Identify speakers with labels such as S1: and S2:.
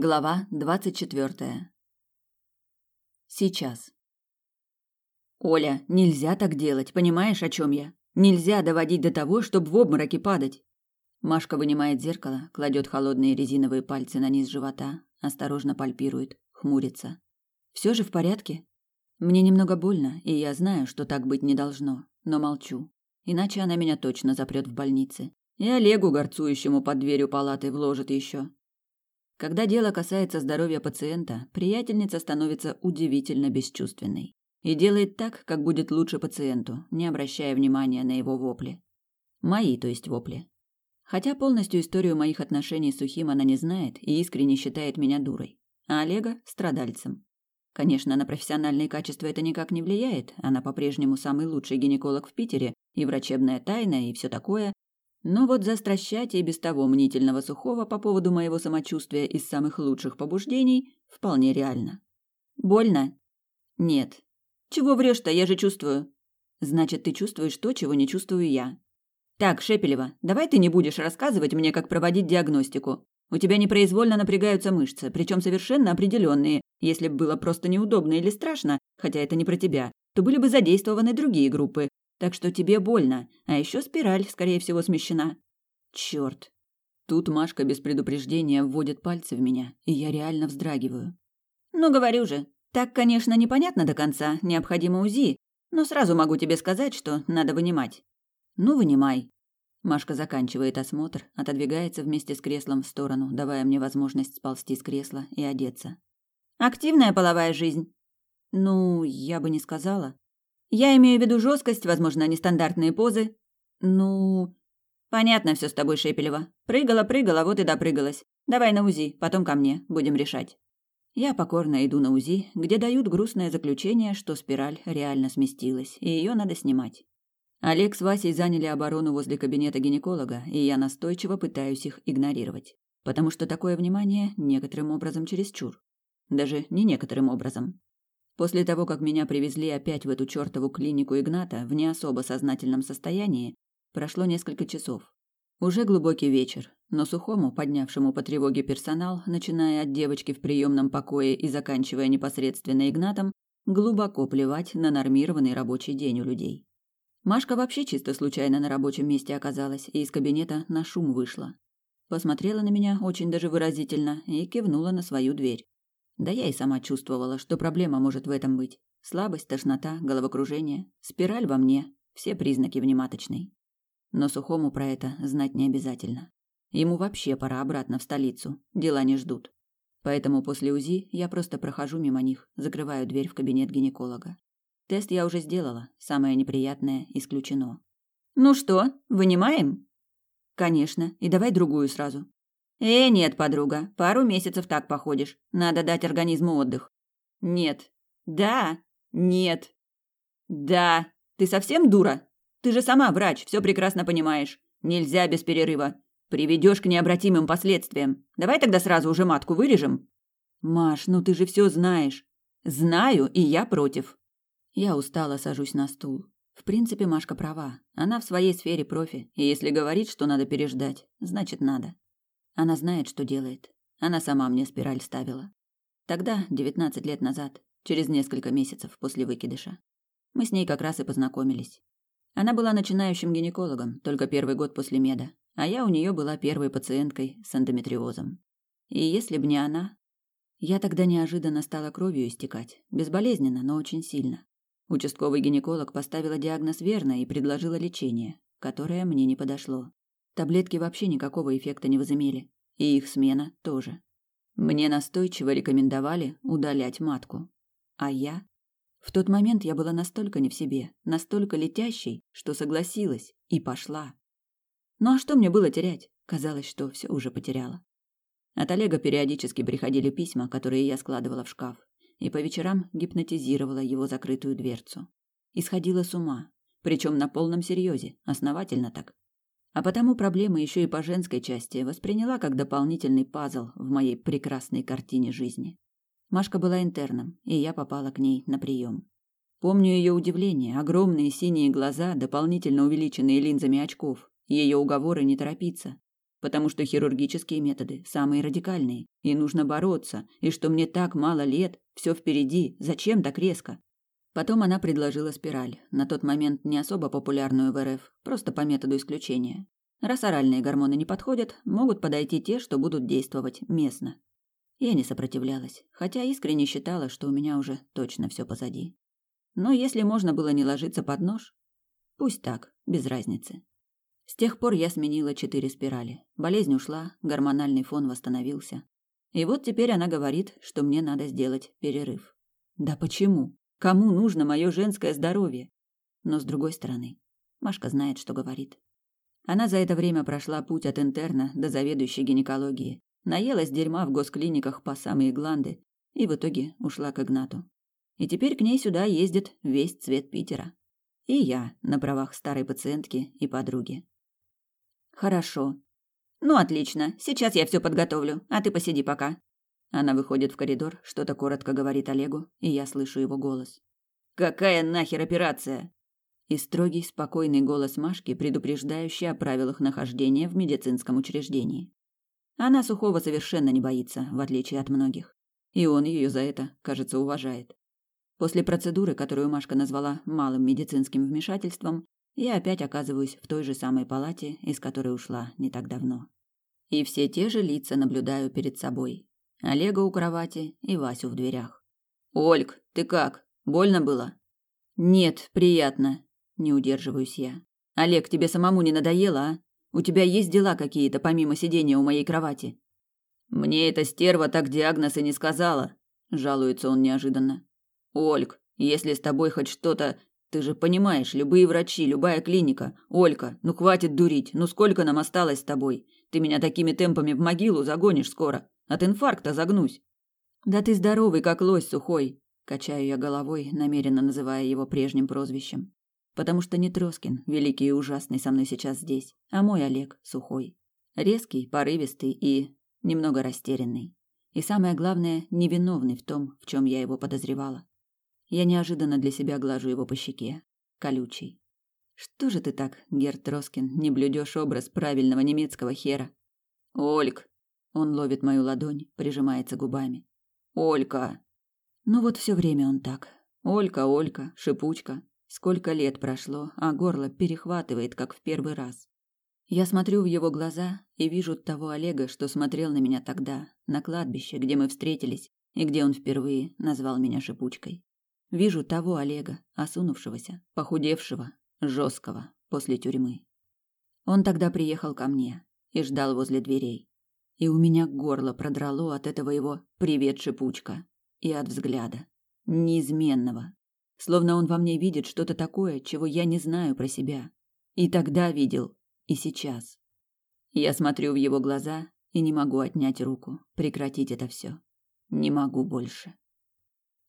S1: Глава двадцать четвертая. Сейчас. Оля, нельзя так делать, понимаешь, о чем я? Нельзя доводить до того, чтобы в обмороке падать. Машка вынимает зеркало, кладет холодные резиновые пальцы на низ живота, осторожно пальпирует, хмурится. Все же в порядке? Мне немного больно, и я знаю, что так быть не должно, но молчу. Иначе она меня точно запрет в больнице. И Олегу, горцующему под дверью палаты, вложит еще. Когда дело касается здоровья пациента, приятельница становится удивительно бесчувственной и делает так, как будет лучше пациенту, не обращая внимания на его вопли. Мои, то есть вопли. Хотя полностью историю моих отношений с Сухим она не знает и искренне считает меня дурой, а Олега – страдальцем. Конечно, на профессиональные качества это никак не влияет, она по-прежнему самый лучший гинеколог в Питере, и врачебная тайна, и все такое, но вот застращать и без того мнительного сухого по поводу моего самочувствия из самых лучших побуждений вполне реально. Больно? Нет. Чего врешь-то, я же чувствую. Значит, ты чувствуешь то, чего не чувствую я. Так, Шепелева, давай ты не будешь рассказывать мне, как проводить диагностику. У тебя непроизвольно напрягаются мышцы, причем совершенно определенные. Если бы было просто неудобно или страшно, хотя это не про тебя, то были бы задействованы другие группы, так что тебе больно, а еще спираль, скорее всего, смещена. Черт! Тут Машка без предупреждения вводит пальцы в меня, и я реально вздрагиваю. Ну, говорю же, так, конечно, непонятно до конца, необходимо УЗИ, но сразу могу тебе сказать, что надо вынимать. Ну, вынимай. Машка заканчивает осмотр, отодвигается вместе с креслом в сторону, давая мне возможность сползти с кресла и одеться. Активная половая жизнь? Ну, я бы не сказала. Я имею в виду жесткость, возможно, нестандартные позы. Ну, понятно все с тобой, Шепелева. Прыгала, прыгала, вот и допрыгалась. Давай на УЗИ, потом ко мне, будем решать. Я покорно иду на УЗИ, где дают грустное заключение, что спираль реально сместилась, и ее надо снимать. Олег с Васей заняли оборону возле кабинета гинеколога, и я настойчиво пытаюсь их игнорировать, потому что такое внимание некоторым образом чересчур. Даже не некоторым образом. После того, как меня привезли опять в эту чертову клинику Игната в не особо сознательном состоянии, прошло несколько часов. Уже глубокий вечер, но сухому, поднявшему по тревоге персонал, начиная от девочки в приемном покое и заканчивая непосредственно Игнатом, глубоко плевать на нормированный рабочий день у людей. Машка вообще чисто случайно на рабочем месте оказалась и из кабинета на шум вышла. Посмотрела на меня очень даже выразительно и кивнула на свою дверь. Да я и сама чувствовала, что проблема может в этом быть. Слабость, тошнота, головокружение, спираль во мне, все признаки внематочной. Но Сухому про это знать не обязательно. Ему вообще пора обратно в столицу, дела не ждут. Поэтому после УЗИ я просто прохожу мимо них, закрываю дверь в кабинет гинеколога. Тест я уже сделала, самое неприятное исключено. «Ну что, вынимаем?» «Конечно, и давай другую сразу. «Э, нет, подруга, пару месяцев так походишь. Надо дать организму отдых». «Нет». «Да». «Нет». «Да». «Ты совсем дура? Ты же сама врач, все прекрасно понимаешь. Нельзя без перерыва. Приведешь к необратимым последствиям. Давай тогда сразу уже матку вырежем». «Маш, ну ты же все знаешь». «Знаю, и я против». Я устало сажусь на стул. В принципе, Машка права. Она в своей сфере профи, и если говорит, что надо переждать, значит надо. Она знает, что делает. Она сама мне спираль ставила. Тогда, девятнадцать лет назад, через несколько месяцев после выкидыша. Мы с ней как раз и познакомились. Она была начинающим гинекологом, только первый год после меда, а я у нее была первой пациенткой с эндометриозом. И если б не она... Я тогда неожиданно стала кровью истекать, безболезненно, но очень сильно. Участковый гинеколог поставила диагноз верно и предложила лечение, которое мне не подошло. Таблетки вообще никакого эффекта не возымели, и их смена тоже. Мне настойчиво рекомендовали удалять матку. А я? В тот момент я была настолько не в себе, настолько летящей, что согласилась и пошла. Ну а что мне было терять? Казалось, что все уже потеряла. От Олега периодически приходили письма, которые я складывала в шкаф, и по вечерам гипнотизировала его закрытую дверцу. Исходила с ума, причем на полном серьезе, основательно так, а потому проблемы еще и по женской части восприняла как дополнительный пазл в моей прекрасной картине жизни. Машка была интерном, и я попала к ней на прием. Помню ее удивление, огромные синие глаза, дополнительно увеличенные линзами очков, ее уговоры не торопиться. потому что хирургические методы самые радикальные, и нужно бороться, и что мне так мало лет, все впереди, зачем так резко? Потом она предложила спираль, на тот момент не особо популярную в РФ, просто по методу исключения. Раз оральные гормоны не подходят, могут подойти те, что будут действовать местно. Я не сопротивлялась, хотя искренне считала, что у меня уже точно все позади. Но если можно было не ложиться под нож, пусть так, без разницы. С тех пор я сменила четыре спирали. Болезнь ушла, гормональный фон восстановился. И вот теперь она говорит, что мне надо сделать перерыв. Да почему? Кому нужно мое женское здоровье? Но с другой стороны, Машка знает, что говорит. Она за это время прошла путь от интерна до заведующей гинекологии, наелась дерьма в госклиниках по самые гланды и в итоге ушла к Игнату. И теперь к ней сюда ездит весь цвет Питера. И я на правах старой пациентки и подруги. Хорошо. Ну, отлично. Сейчас я все подготовлю, а ты посиди пока. Она выходит в коридор, что-то коротко говорит Олегу, и я слышу его голос. Какая нахер операция? И строгий, спокойный голос Машки, предупреждающий о правилах нахождения в медицинском учреждении. Она Сухого совершенно не боится, в отличие от многих. И он ее за это, кажется, уважает. После процедуры, которую Машка назвала малым медицинским вмешательством, я опять оказываюсь в той же самой палате, из которой ушла не так давно. И все те же лица наблюдаю перед собой. Олега у кровати и Васю в дверях. «Ольг, ты как? Больно было?» «Нет, приятно», – не удерживаюсь я. «Олег, тебе самому не надоело, а? У тебя есть дела какие-то, помимо сидения у моей кровати?» «Мне эта стерва так диагноз и не сказала», – жалуется он неожиданно. «Ольг, если с тобой хоть что-то ты же понимаешь, любые врачи, любая клиника. Олька, ну хватит дурить. Ну сколько нам осталось с тобой? Ты меня такими темпами в могилу загонишь скоро. От инфаркта загнусь. Да ты здоровый, как лось сухой. Качаю я головой, намеренно называя его прежним прозвищем. Потому что не Троскин, великий и ужасный, со мной сейчас здесь, а мой Олег, сухой. Резкий, порывистый и немного растерянный. И самое главное, невиновный в том, в чем я его подозревала. Я неожиданно для себя глажу его по щеке. Колючий. Что же ты так, Герт Роскин, не блюдешь образ правильного немецкого хера? Ольг. Он ловит мою ладонь, прижимается губами. Олька. Ну вот все время он так. Олька, Олька, шипучка. Сколько лет прошло, а горло перехватывает, как в первый раз. Я смотрю в его глаза и вижу того Олега, что смотрел на меня тогда, на кладбище, где мы встретились, и где он впервые назвал меня шипучкой. Вижу того Олега, осунувшегося, похудевшего, жесткого после тюрьмы. Он тогда приехал ко мне и ждал возле дверей. И у меня горло продрало от этого его «привет, шипучка» и от взгляда. Неизменного. Словно он во мне видит что-то такое, чего я не знаю про себя. И тогда видел, и сейчас. Я смотрю в его глаза и не могу отнять руку, прекратить это все. Не могу больше.